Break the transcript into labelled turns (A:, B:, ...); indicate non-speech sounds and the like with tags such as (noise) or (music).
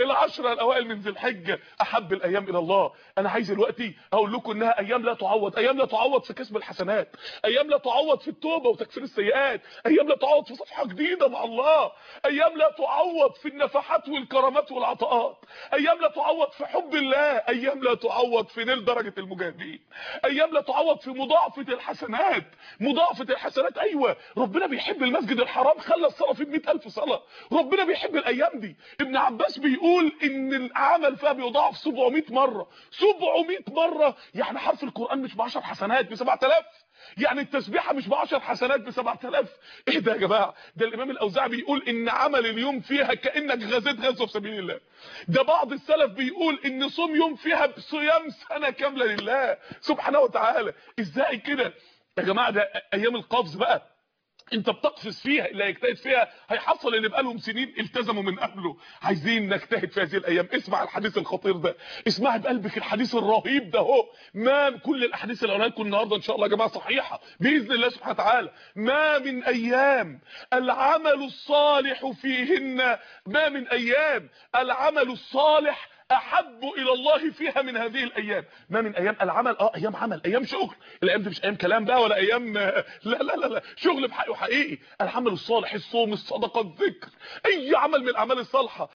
A: العشرة الأوائل من ذي الحجه أحب الأيام إلى الله. أنا عايز دلوقتي أقول لكم إنها أيام لا تعوض أيام لا تعوض في كسب الحسنات أيام لا تعوض في التوبة وتكفير السيئات أيام لا تعوض في صفحة جديدة مع الله أيام لا تعوض في النفحات والكرامات والعطاءات أيام لا تعوض في حب الله أيام لا تعوض في نيل درجة المجاهدين أيام لا تعوض في مضاعفة الحسنات. مضاعفة الحسنات أيوه ربنا بيحب المسجد الحرام خلى الصلاة فيه 100000 صلاة. ربنا بيحب الأيام دي. ابن عباس بيقول إن العمل فيها بيضاعف 700 مرة. 700 مرة. يعني حرف القرآن مش ب 10 حسنات ب 7000 يعني التسبيحة مش ب 10 حسنات ب 7000 إيه ده يا جماعة؟ ده الإمام الأوزاعي بيقول إن عمل اليوم فيها كأنك غزيت غزوة في سبيل الله. ده بعض السلف بيقول إن صوم يوم فيها بصيام سنة كاملة لله. سبحانه وتعالى. إزاي كده؟ يا جماعة ده أيام القفز بقى. انت بتقفز فيها اللي هيجتهد فيها هيحصل اللي بقالهم سنين التزموا من قبله. عايزين نجتهد في هذه الأيام. اسمع الحديث الخطير ده. اسمع بقلبك الحديث الرهيب ده اهو. ما كل الأحاديث اللي قلنا لكم النهارده إن شاء الله يا جماعة صحيحة. بإذن الله سبحانه وتعالى. ما من أيام العمل الصالح فيهن. ما من أيام العمل الصالح أحب إلى الله فيها من هذه الأيام. ما من أيام العمل؟ آه أيام عمل أيام شغل. الأيام دي مش أيام كلام بقى ولا أيام (laughs) لا لا لا لا. شغل بحقه حقيقي. العمل الصالح الصوم الصدقة الذكر. أي عمل من الأعمال الصالحة.